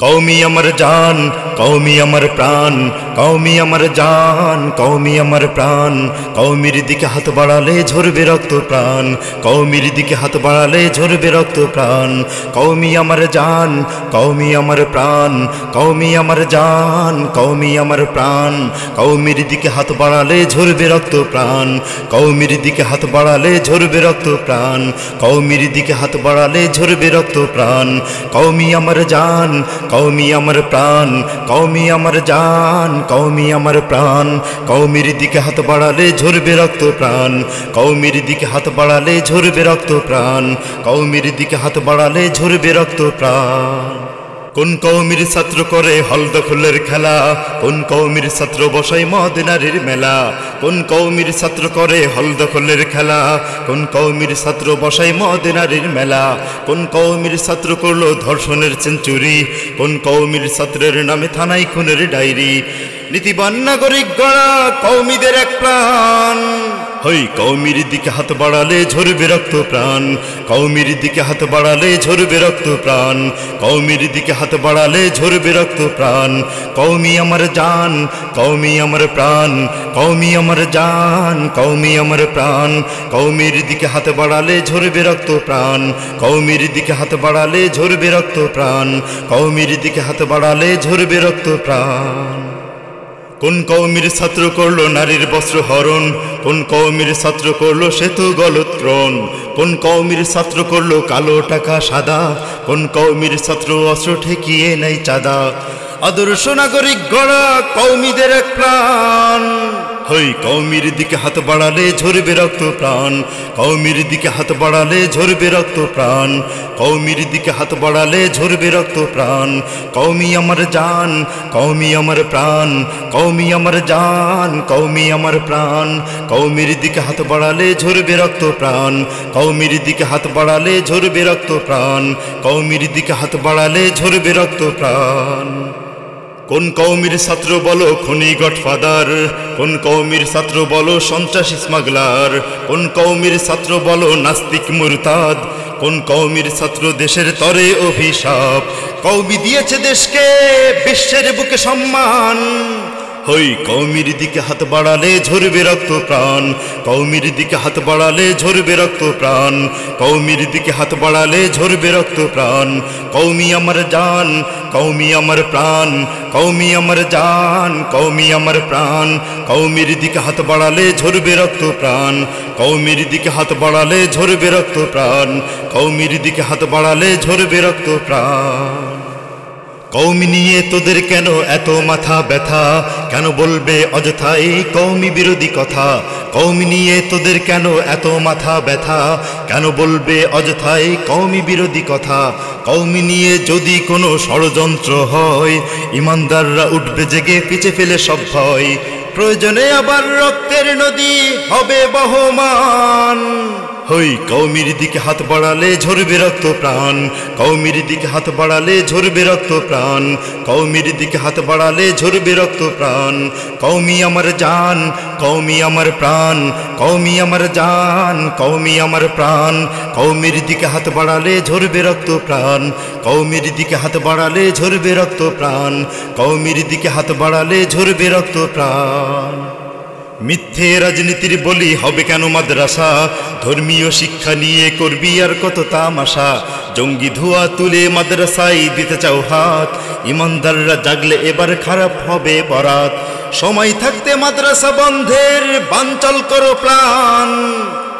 কৌমি আমার জান কৌমি আমার প্রাণ কৌমি আমার জান কৌমি আমার প্রাণ কৌমির দিকে হাত বাড়ালে ঝরবে রক্ত প্রাণ কৌমির দিকে হাত বাড়ালে ঝরবে রক্ত প্রাণ কৌমি আমার জান কৌমি আমার প্রাণ কৌমি আমার জান কৌমি আমার প্রাণ কৌমির দিকে হাত বাড়ালে ঝরবে রক্ত প্রাণ কৌমির দিকে হাত বাড়ালে ঝরবে রক্ত প্রাণ কৌমির দিকে হাত বাড়ালে ঝরবে রক্ত প্রাণ কৌমি আমার জান কৌমি আমার প্রাণ কৌমি আমার জান কৌমি আমার প্রাণ কৌমির দিকে হাত বাড়ালে ঝরবে রক্ত প্রাণ কৌমির দিকে হাত বাড়ালে ঝরবে রক্ত প্রাণ কৌমির দিকে হাত বাড়ালে ঝরবে রক্ত প্রাণ। কোন কৌমির ছাত্র করে হল দখলের খেলা? কোন কৌমির ছাত্র বসাই মদিনারির মেলা? কোন কৌমির ছাত্র করে হল দখলের খেলা? কোন কৌমির ছাত্র বসাই মদিনারির মেলা? কোন কৌমির ছাত্র করল ধর্ষণের সেঞ্চুরি কোন কৌমির ছাত্রের নামে থানায় খুনের ডায়েরি? নীতিবান নাগরিক গড়া কৌমিদের এক প্রাণ। হই কৌমির দিকে হাত বাড়ালে ঝরবে রক্ত প্রাণ। কৌমির দিকে হাত বাড়ালে ঝরবে রক্ত প্রাণ। কৌমির দিকে হাত বাড়ালে ঝরবে রক্ত প্রাণ। কৌমি আমার জান, কৌমি আমার প্রাণ। কৌমি আমার জান, কৌমি আমার প্রাণ। কৌমির দিকে হাত বাড়ালে ঝরবে রক্ত প্রাণ। কৌমির দিকে হাত বাড়ালে ঝরবে রক্ত প্রাণ। কৌমির দিকে হাত বাড়ালে ঝরবে রক্ত প্রাণ। কোন কৌমির ছাত্র করল নারীর বস্ত্র হরণ? কোন কৌমির ছাত্র করল সেতু গলত্রণ? কোন কৌমির ছাত্র করল কালো টাকা সাদা? কোন কৌমির ছাত্র অস্ত্র ঠেকিয়ে নাই চাঁদা? আদর্শ নাগরিক গড়া কৌমিদের এক প্রাণ। হই কৌমির দিকে হাত বাড়ালে ঝরবে রক্ত প্রাণ কৌমির দিকে হাত বাড়ালে ঝরবে রক্ত প্রাণ কৌমির দিকে হাত বাড়ালে ঝরবে রক্ত প্রাণ কৌমি আমার জান কৌমি আমার প্রাণ। কৌমি আমার জান কৌমি আমার প্রাণ। কৌমির দিকে হাত বাড়ালে ঝরবে রক্ত প্রাণ কৌমির দিকে হাত বাড়ালে ঝরবে রক্ত প্রাণ কৌমির দিকে হাত বাড়ালে ঝরবে রক্ত প্রাণ কোন কৌমির ছাত্র বলো খনি গডফাদার? কোন কৌমির ছাত্র বলো সন্ত্রাসী স্মাগলার? কোন কৌমির ছাত্র বলো নাস্তিক মুরতাদ? কোন কৌমির ছাত্র দেশের তরে অভিশাপ? কৌমি দিয়েছে দেশকে বিশ্বের বুকে সম্মান। হই কৌমির দিকে হাত বাড়ালে ঝরবে রক্ত প্রাণ। কৌমির দিকে হাত বাড়ালে ঝরবে রক্ত প্রাণ। কৌমির দিকে হাত বাড়ালে ঝরবে রক্ত প্রাণ। কৌমি আমার জান কৌমি আমার প্রাণ। কৌমি আমার জান কৌমি আমার প্রাণ। কৌমির দিকে হাত বাড়ালে ঝরবে রক্ত প্রাণ। কৌমির দিকে হাত বাড়ালে ঝরবে রক্ত প্রাণ। কৌমির দিকে হাত বাড়ালে ঝরবে রক্ত প্রাণ। কৌমি নিয়ে তোদের কেন এত মাথা ব্যথা? কেন বলবে অযথা এই কৌমি বিরোধী কথা? কৌমি নিয়ে তোদের কেন এত মাথা ব্যথা? কেন বলবে অযথা এই কৌমি বিরোধী কথা? কৌমি নিয়ে যদি কোনো ষড়যন্ত্র হয়, ইমানদাররা উঠবে জেগে পিছে ফেলে সব ভয়। প্রয়োজনে আবার রক্তের নদী হবে বহমান। হই কৌমির দিকে হাত বাড়ালে ঝরবে রক্ত প্রাণ কৌমির দিকে হাত বাড়ালে ঝরবে রক্ত প্রাণ কৌমির দিকে হাত বাড়ালে ঝরবে রক্ত প্রাণ কৌমি আমার জান কৌমি আমার প্রাণ। কৌমি আমার জান কৌমি আমার প্রাণ। কৌমির দিকে হাত বাড়ালে ঝরবে রক্ত প্রাণ কৌমির দিকে হাত বাড়ালে ঝরবে রক্ত প্রাণ কৌমির দিকে হাত বাড়ালে ঝরবে রক্ত প্রাণ মিথ্যে রাজনীতির বলি হবে কেন মাদ্রাসা? ধর্মীয় শিক্ষা নিয়ে করবি আর কত তামাশা? জঙ্গি ধোয়া তুলে মাদ্রাসায় দিতে চাও হাত। ইমানদাররা জাগলে এবার খারাপ হবে বরাত। সময় থাকতে মাদ্রাসা বন্ধের বাঞ্চল করো প্রাণ।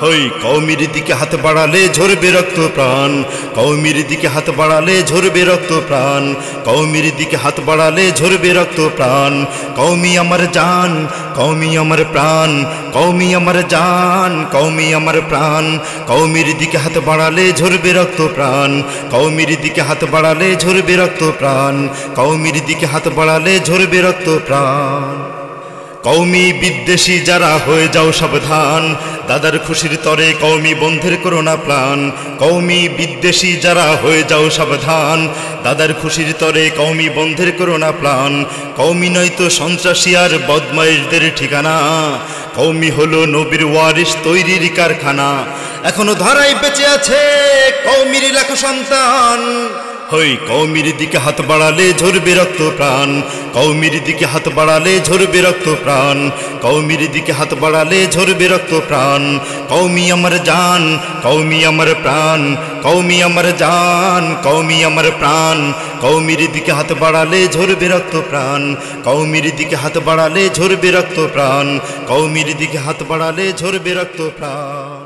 হই কৌমির দিকে হাত বাড়ালে ঝরবে রক্ত প্রাণ। কৌমির দিকে হাত বাড়ালে ঝরবে রক্ত প্রাণ। কৌমির দিকে হাত বাড়ালে ঝরবে রক্ত প্রাণ। কৌমি আমার জান কৌমি আমার প্রাণ। কৌমি আমার জান কৌমি আমার প্রাণ। কৌমির দিকে হাত বাড়ালে ঝরবে রক্ত প্রাণ। কৌমির দিকে হাত বাড়ালে ঝরবে রক্ত প্রাণ। কৌমির দিকে হাত বাড়ালে ঝরবে রক্ত প্রাণ। কৌমি বিদ্বেষী যারা হয়ে যাও সাবধান। দাদার খুশির তরে কৌমি বন্ধের করোনা প্রাণ। কৌমি বিদ্বেষী যারা হয়ে যাও সাবধান। দাদার খুশির তরে কৌমি বন্ধের করোনা প্রাণ। কৌমি নয়তো সন্ত্রাসী আর বদমাইশদের ঠিকানা। কৌমি হলো নবীর ওয়ারিস তৈরির কারখানা। এখনও ধারায় বেঁচে আছে কৌমির লাখো সন্তান। হই কৌমির দিকে হাত বাড়ালে ঝরবে রক্ত প্রাণ। কৌমির দিকে হাত বাড়ালে ঝরবে রক্ত প্রাণ। কৌমির দিকে হাত বাড়ালে ঝরবে রক্ত প্রাণ। কৌমি আমার জান কৌমি আমার প্রাণ। কৌমি আমার জান কৌমি আমার প্রাণ। কৌমির দিকে হাত বাড়ালে ঝরবে রক্ত প্রাণ। কৌমির দিকে হাত বাড়ালে ঝরবে রক্ত প্রাণ। কৌমির দিকে হাত বাড়ালে ঝরবে রক্ত প্রাণ।